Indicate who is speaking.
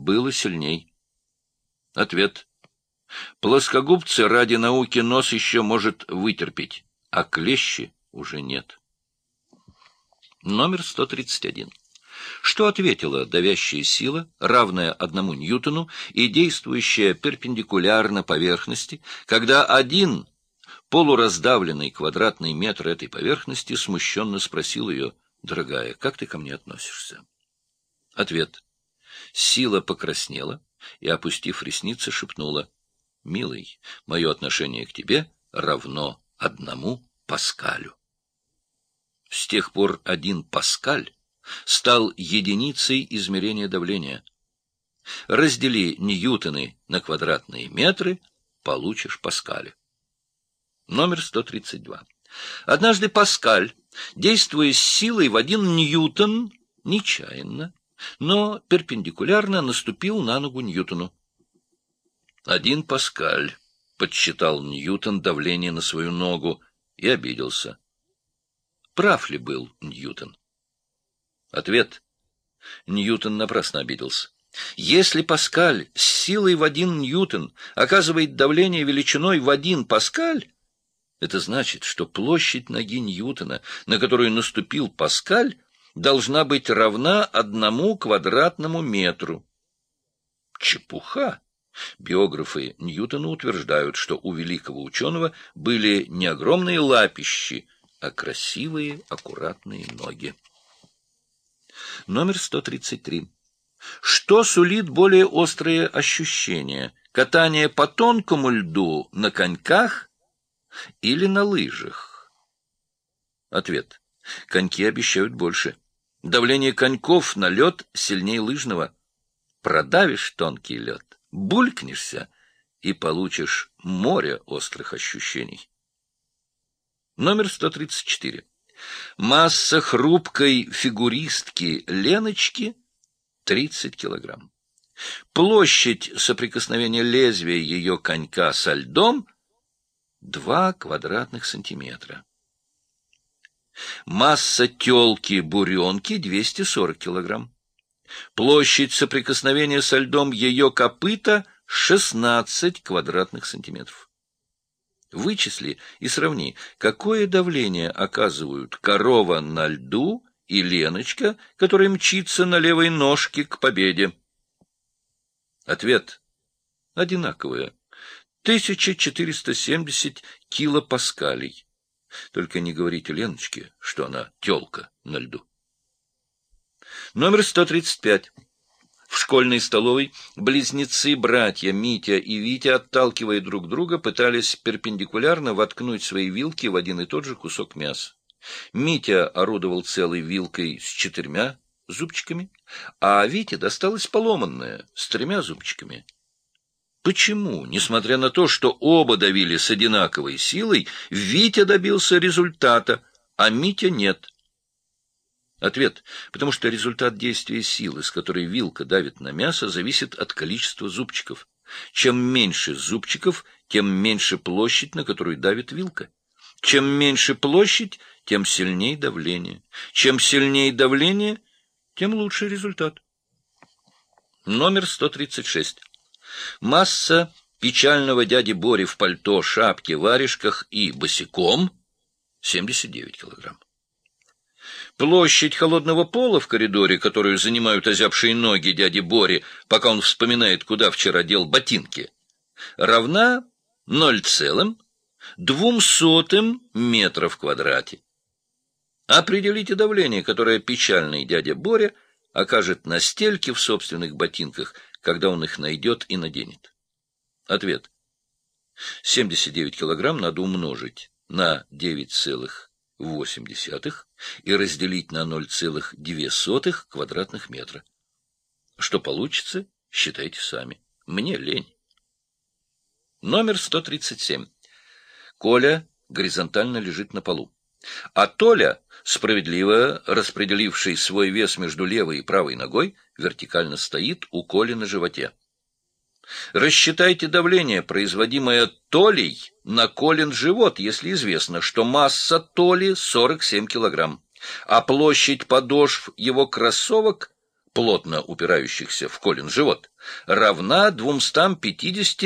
Speaker 1: было сильней. Ответ. Плоскогубцы ради науки нос еще может вытерпеть, а клещи уже нет. Номер 131. Что ответила давящая сила, равная одному ньютону и действующая перпендикулярно поверхности, когда один полураздавленный квадратный метр этой поверхности смущенно спросил ее, «Дорогая, как ты ко мне относишься?» Ответ. Сила покраснела и, опустив ресницы, шепнула, «Милый, мое отношение к тебе равно одному Паскалю». С тех пор один Паскаль стал единицей измерения давления. Раздели ньютоны на квадратные метры, получишь Паскаля. Номер 132. Однажды Паскаль, действуя с силой в один ньютон, нечаянно, но перпендикулярно наступил на ногу Ньютону. Один Паскаль подсчитал Ньютон давление на свою ногу и обиделся. Прав ли был Ньютон? Ответ. Ньютон напрасно обиделся. Если Паскаль с силой в один Ньютон оказывает давление величиной в один Паскаль, это значит, что площадь ноги Ньютона, на которую наступил Паскаль, должна быть равна одному квадратному метру. Чепуха! Биографы Ньютона утверждают, что у великого ученого были не огромные лапищи, а красивые, аккуратные ноги. Номер 133. Что сулит более острые ощущения? Катание по тонкому льду на коньках или на лыжах? Ответ. Коньки обещают больше. Давление коньков на лед сильнее лыжного. Продавишь тонкий лед, булькнешься и получишь море острых ощущений. Номер 134. Масса хрупкой фигуристки Леночки — 30 килограмм. Площадь соприкосновения лезвия ее конька со льдом — 2 квадратных сантиметра. Масса телки-буренки — 240 килограмм. Площадь соприкосновения со льдом ее копыта — 16 квадратных сантиметров. Вычисли и сравни, какое давление оказывают корова на льду и Леночка, которая мчится на левой ножке к победе. Ответ одинаковое. 1470 килопаскалей. Только не говорите Леночке, что она тёлка на льду. Номер 135. В школьной столовой близнецы-братья Митя и Витя, отталкивая друг друга, пытались перпендикулярно воткнуть свои вилки в один и тот же кусок мяса. Митя орудовал целой вилкой с четырьмя зубчиками, а Вите досталась поломанная с тремя зубчиками. Почему, несмотря на то, что оба давили с одинаковой силой, Витя добился результата, а Митя нет? Ответ. Потому что результат действия силы, с которой вилка давит на мясо, зависит от количества зубчиков. Чем меньше зубчиков, тем меньше площадь, на которую давит вилка. Чем меньше площадь, тем сильнее давление. Чем сильнее давление, тем лучше результат. Номер 136. Масса печального дяди Бори в пальто, шапке, варежках и босиком — 79 килограмм. Площадь холодного пола в коридоре, которую занимают озябшие ноги дяди Бори, пока он вспоминает, куда вчера дел ботинки, равна 0,02 метра в квадрате. Определите давление, которое печальный дядя Боря окажет на стельке в собственных ботинках, когда он их найдет и наденет. Ответ. 79 килограмм надо умножить на 9,5 0,8 и разделить на 0,2 квадратных метра. Что получится, считайте сами. Мне лень. Номер 137. Коля горизонтально лежит на полу. А Толя, справедливо распределивший свой вес между левой и правой ногой, вертикально стоит у Коли на животе. Рассчитайте давление, производимое толей на колен живот, если известно, что масса толи 47 килограмм, а площадь подошв его кроссовок плотно упирающихся в Колин живот, равна 250